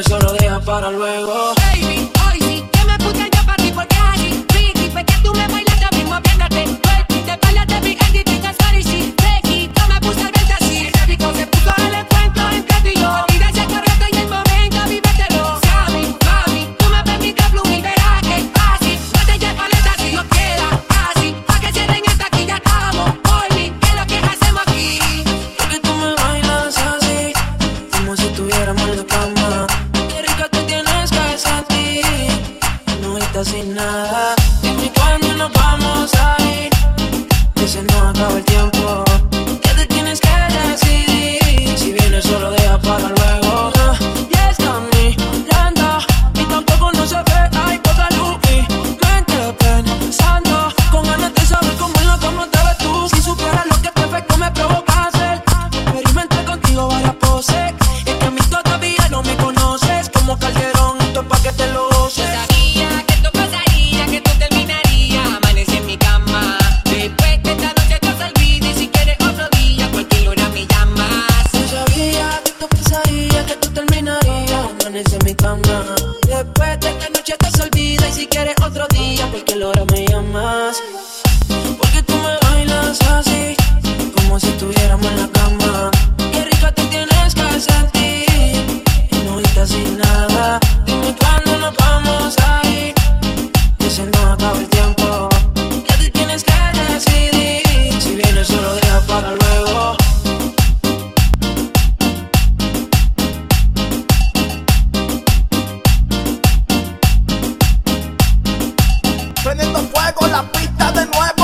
eso lo deja para luego. casi nada. ¿Y cuándo nos vamos a ir? Que se nos acaba el tiempo. noche te se olvida y si quieres otro día, porque la hora me llamas. Prendiendo fuego la pista de nuevo.